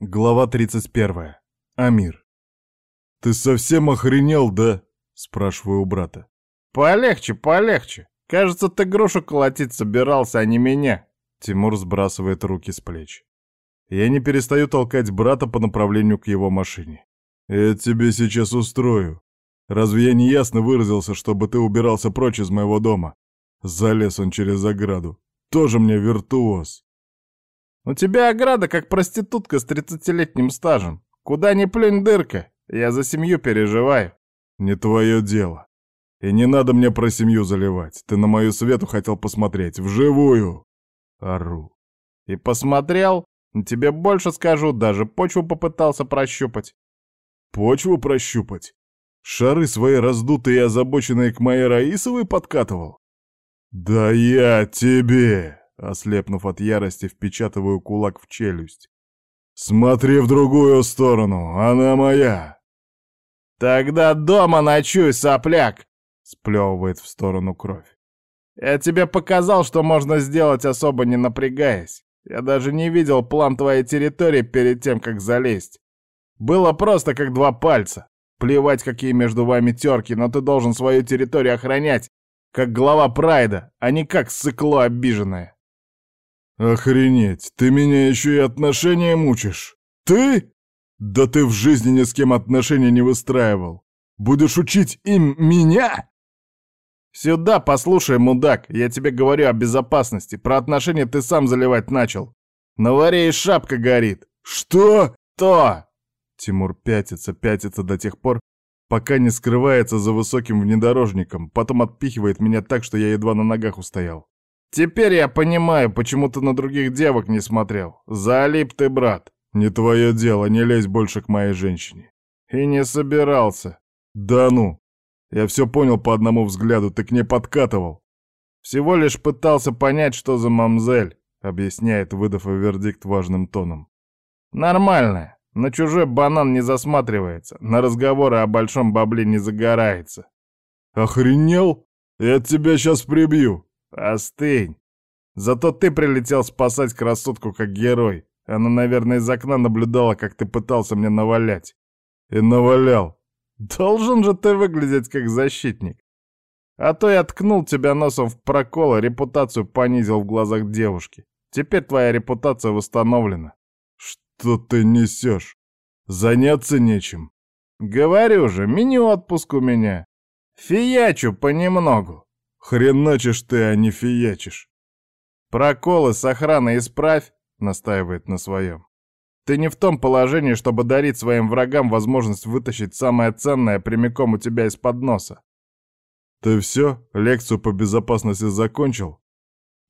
Глава 31. Амир. «Ты совсем охренел, да?» — спрашиваю у брата. «Полегче, полегче. Кажется, ты грушу колотить собирался, а не меня». Тимур сбрасывает руки с плеч. Я не перестаю толкать брата по направлению к его машине. «Я тебе сейчас устрою. Разве я не ясно выразился, чтобы ты убирался прочь из моего дома?» Залез он через ограду. Тоже мне виртуоз. У тебя ограда как проститутка с тридцатилетним стажем. Куда ни плюнь дырка. Я за семью переживаю. Не твое дело. И не надо мне про семью заливать. Ты на мою свету хотел посмотреть. Вживую. Ору. И посмотрел? Тебе больше скажу, даже почву попытался прощупать. Почву прощупать? Шары свои раздутые и озабоченные к моей Раисовой подкатывал? Да я тебе! Ослепнув от ярости, впечатываю кулак в челюсть. «Смотри в другую сторону, она моя!» «Тогда дома ночуй, сопляк!» — сплевывает в сторону кровь. «Я тебе показал, что можно сделать, особо не напрягаясь. Я даже не видел план твоей территории перед тем, как залезть. Было просто как два пальца. Плевать, какие между вами терки, но ты должен свою территорию охранять, как глава Прайда, а не как сыкло обиженное. «Охренеть, ты меня еще и отношения мучишь! Ты? Да ты в жизни ни с кем отношения не выстраивал! Будешь учить им меня?» «Сюда послушай, мудак, я тебе говорю о безопасности. Про отношения ты сам заливать начал. На варе и шапка горит». «Что?» «То!» Тимур пятится, пятится до тех пор, пока не скрывается за высоким внедорожником, потом отпихивает меня так, что я едва на ногах устоял. Теперь я понимаю, почему ты на других девок не смотрел. Залип ты, брат. Не твое дело, не лезь больше к моей женщине. И не собирался. Да ну. Я все понял по одному взгляду, ты к ней подкатывал. Всего лишь пытался понять, что за мамзель, объясняет, выдав вердикт важным тоном. Нормальная. На чужой банан не засматривается, на разговоры о большом бабле не загорается. Охренел? Я тебя сейчас прибью. «Остынь! Зато ты прилетел спасать красотку как герой. Она, наверное, из окна наблюдала, как ты пытался мне навалять. И навалял. Должен же ты выглядеть как защитник. А то я ткнул тебя носом в прокол, а репутацию понизил в глазах девушки. Теперь твоя репутация восстановлена. Что ты несешь? Заняться нечем. Говорю же, мини-отпуск у меня. Фиячу понемногу. Хреначишь ты, а не фиячишь. Проколы с охраной исправь, настаивает на своем. Ты не в том положении, чтобы дарить своим врагам возможность вытащить самое ценное прямиком у тебя из-под носа. Ты все, лекцию по безопасности закончил?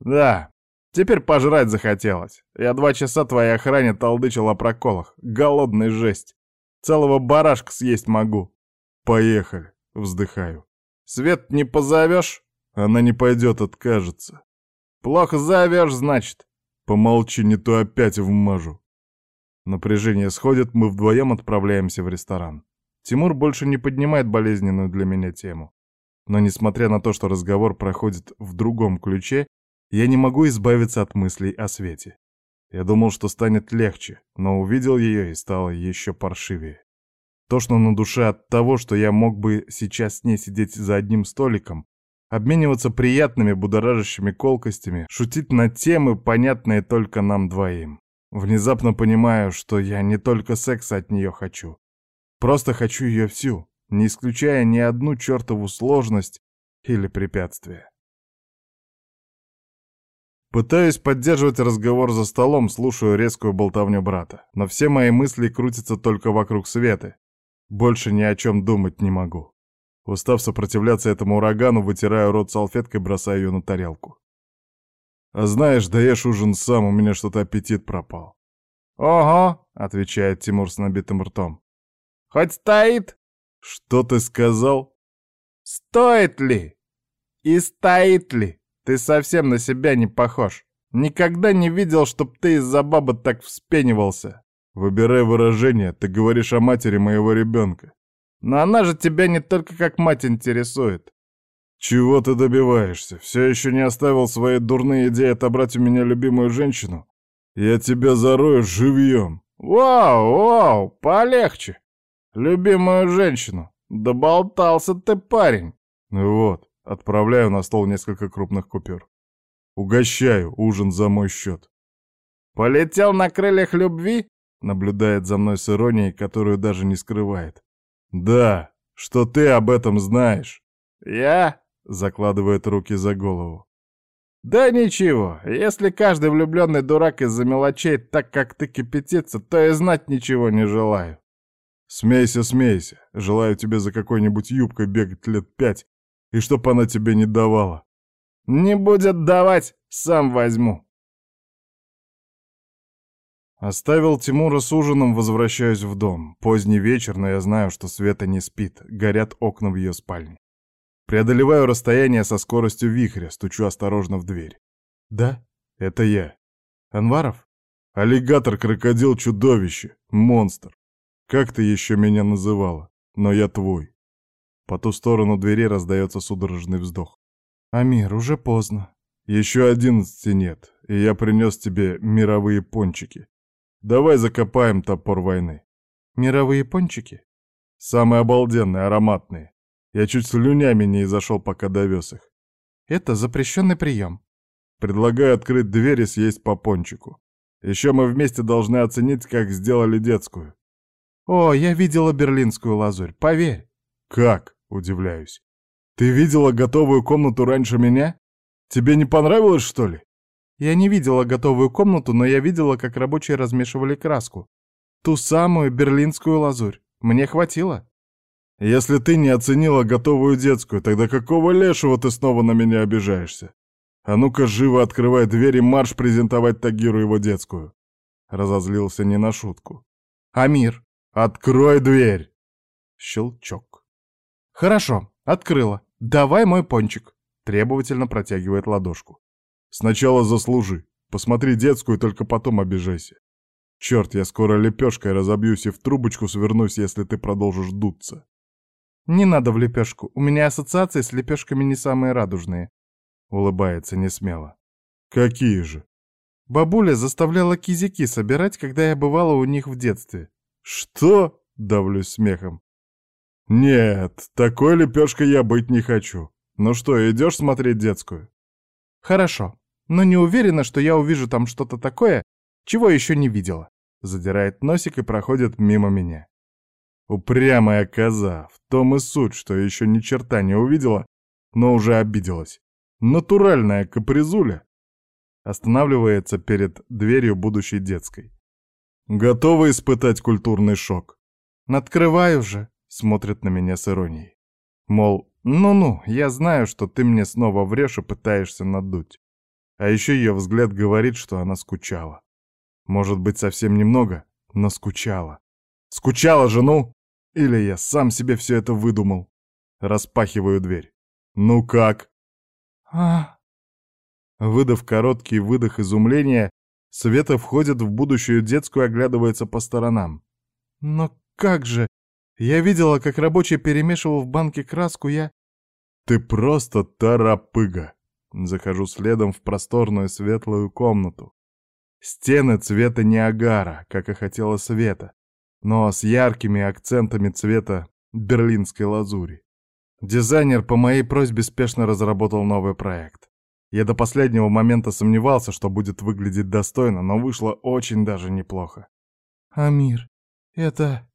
Да. Теперь пожрать захотелось. Я два часа твоей охране толдычил о проколах. Голодный жесть. Целого барашка съесть могу. Поехали. Вздыхаю. Свет не позовешь? Она не пойдет, откажется. Плохо зовешь, значит. Помолчи, не то опять вмажу. Напряжение сходит, мы вдвоем отправляемся в ресторан. Тимур больше не поднимает болезненную для меня тему. Но несмотря на то, что разговор проходит в другом ключе, я не могу избавиться от мыслей о Свете. Я думал, что станет легче, но увидел ее и стало еще паршивее. То, что на душе от того, что я мог бы сейчас с ней сидеть за одним столиком, обмениваться приятными будоражащими колкостями, шутить на темы, понятные только нам двоим. Внезапно понимаю, что я не только секса от нее хочу. Просто хочу ее всю, не исключая ни одну чертову сложность или препятствие. Пытаюсь поддерживать разговор за столом, слушаю резкую болтовню брата, но все мои мысли крутятся только вокруг Светы. Больше ни о чем думать не могу. Устав сопротивляться этому урагану, вытираю рот салфеткой, бросаю ее на тарелку. «А знаешь, даешь ужин сам, у меня что-то аппетит пропал». «Ого», — отвечает Тимур с набитым ртом. «Хоть стоит?» «Что ты сказал?» «Стоит ли? И стоит ли? Ты совсем на себя не похож. Никогда не видел, чтоб ты из-за бабы так вспенивался». «Выбирай выражение, ты говоришь о матери моего ребенка». Но она же тебя не только как мать интересует. Чего ты добиваешься? Все еще не оставил свои дурные идеи отобрать у меня любимую женщину? Я тебя зарою живьем. Вау, вау, полегче. Любимую женщину. Доболтался ты, парень. Вот, отправляю на стол несколько крупных купюр. Угощаю, ужин за мой счет. Полетел на крыльях любви? Наблюдает за мной с иронией, которую даже не скрывает. Да, что ты об этом знаешь? Я? Закладывает руки за голову. Да ничего, если каждый влюбленный дурак из-за мелочей так, как ты кипятится, то и знать ничего не желаю. Смейся, смейся. Желаю тебе за какой-нибудь юбкой бегать лет пять, и чтоб она тебе не давала. Не будет давать, сам возьму. Оставил Тимура с ужином, возвращаюсь в дом. Поздний вечер, но я знаю, что Света не спит, горят окна в ее спальне. Преодолеваю расстояние со скоростью вихря, стучу осторожно в дверь. «Да, это я. Анваров? Аллигатор, крокодил, чудовище, монстр. Как ты еще меня называла? Но я твой». По ту сторону двери раздается судорожный вздох. «Амир, уже поздно. Еще одиннадцати нет, и я принес тебе мировые пончики. Давай закопаем топор войны». «Мировые пончики?» «Самые обалденные, ароматные. Я чуть слюнями не изошел, пока довез их. Это запрещенный прием. Предлагаю открыть дверь и съесть по пончику. Еще мы вместе должны оценить, как сделали детскую. О, я видела берлинскую лазурь, поверь. Как? Удивляюсь. Ты видела готовую комнату раньше меня? Тебе не понравилось, что ли? Я не видела готовую комнату, но я видела, как рабочие размешивали краску. Ту самую берлинскую лазурь. Мне хватило. Если ты не оценила готовую детскую, тогда какого лешего ты снова на меня обижаешься? А ну-ка живо открывай дверь и марш презентовать Тагиру его детскую. Разозлился не на шутку. Амир, открой дверь! Щелчок. Хорошо, открыла. Давай мой пончик. Требовательно протягивает ладошку. Сначала заслужи. Посмотри детскую, только потом обижайся. Черт, я скоро лепешкой разобьюсь и в трубочку свернусь, если ты продолжишь дуться. «Не надо в лепешку. У меня ассоциации с лепешками не самые радужные». Улыбается несмело. «Какие же?» Бабуля заставляла кизяки собирать, когда я бывала у них в детстве. «Что?» — давлюсь смехом. «Нет, такой лепешкой я быть не хочу. Ну что, идешь смотреть детскую?» «Хорошо, но не уверена, что я увижу там что-то такое, чего еще не видела». Задирает носик и проходит мимо меня. Упрямая коза, в том и суть, что еще ни черта не увидела, но уже обиделась. Натуральная капризуля. Останавливается перед дверью будущей детской. Готова испытать культурный шок? Открываю же, смотрит на меня с иронией. Мол, ну-ну, я знаю, что ты мне снова врешь и пытаешься надуть. А еще ее взгляд говорит, что она скучала. Может быть, совсем немного, но скучала. Скучала жену? Или я сам себе все это выдумал? Распахиваю дверь. Ну как? А. Выдав короткий выдох изумления, Света входит в будущую детскую и оглядывается по сторонам. Но как же? Я видела, как рабочий перемешивал в банке краску, я... Ты просто тарапыга. Захожу следом в просторную светлую комнату. Стены цвета Ниагара, как и хотела Света но с яркими акцентами цвета берлинской лазури. Дизайнер по моей просьбе спешно разработал новый проект. Я до последнего момента сомневался, что будет выглядеть достойно, но вышло очень даже неплохо. «Амир, это...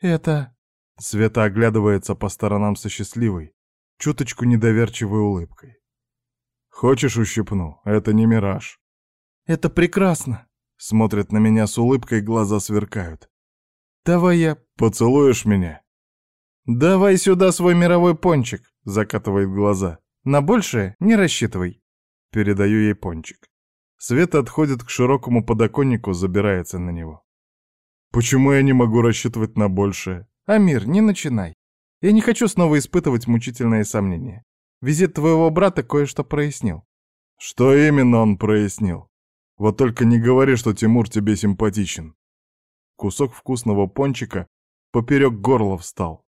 это...» Света оглядывается по сторонам со счастливой, чуточку недоверчивой улыбкой. «Хочешь ущипну? Это не мираж». «Это прекрасно!» Смотрят на меня с улыбкой, глаза сверкают. «Давай я...» «Поцелуешь меня?» «Давай сюда свой мировой пончик», — закатывает глаза. «На большее не рассчитывай». Передаю ей пончик. Света отходит к широкому подоконнику, забирается на него. «Почему я не могу рассчитывать на большее?» «Амир, не начинай. Я не хочу снова испытывать мучительные сомнения. Визит твоего брата кое-что прояснил». «Что именно он прояснил? Вот только не говори, что Тимур тебе симпатичен кусок вкусного пончика поперек горла встал.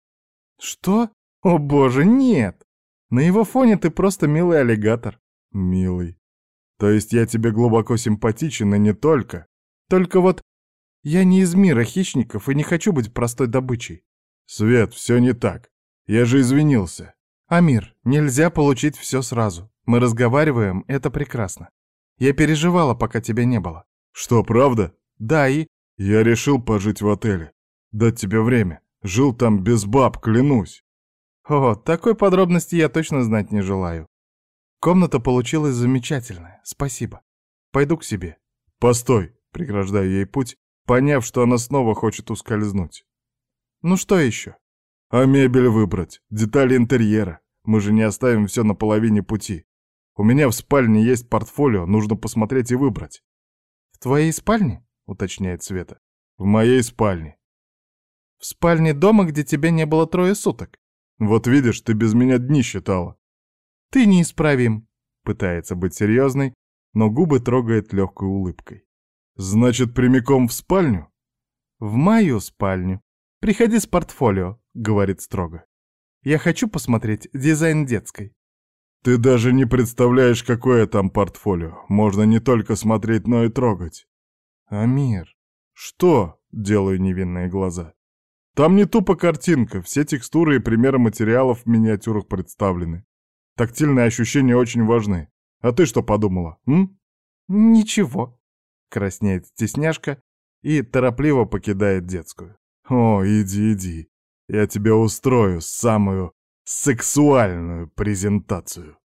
«Что? О боже, нет! На его фоне ты просто милый аллигатор». «Милый. То есть я тебе глубоко симпатичен, и не только. Только вот Я не из мира хищников и не хочу быть простой добычей. Свет, все не так. Я же извинился. Амир, нельзя получить все сразу. Мы разговариваем, это прекрасно. Я переживала, пока тебя не было. Что, правда? Да, и... Я решил пожить в отеле. Дать тебе время. Жил там без баб, клянусь. О, такой подробности я точно знать не желаю. Комната получилась замечательная, спасибо. Пойду к себе. Постой, преграждаю ей путь, поняв, что она снова хочет ускользнуть. Ну что еще? А мебель выбрать, детали интерьера. Мы же не оставим все на половине пути. У меня в спальне есть портфолио, нужно посмотреть и выбрать. В твоей спальне? Уточняет Света. В моей спальне. В спальне дома, где тебя не было трое суток. Вот видишь, ты без меня дни считала. Ты неисправим. Пытается быть серьезной, но губы трогает легкой улыбкой. Значит, прямиком в спальню? В мою спальню. Приходи с портфолио, говорит строго. Я хочу посмотреть дизайн детской. Ты даже не представляешь, какое там портфолио. Можно не только смотреть, но и трогать. Амир. Что? Делаю невинные глаза. Там не тупо картинка, все текстуры и примеры материалов в миниатюрах представлены. Тактильные ощущения очень важны. А ты что подумала, м? Ничего. Краснеет стесняшка и торопливо покидает детскую. О, иди, иди. Я тебе устрою самую сексуальную презентацию.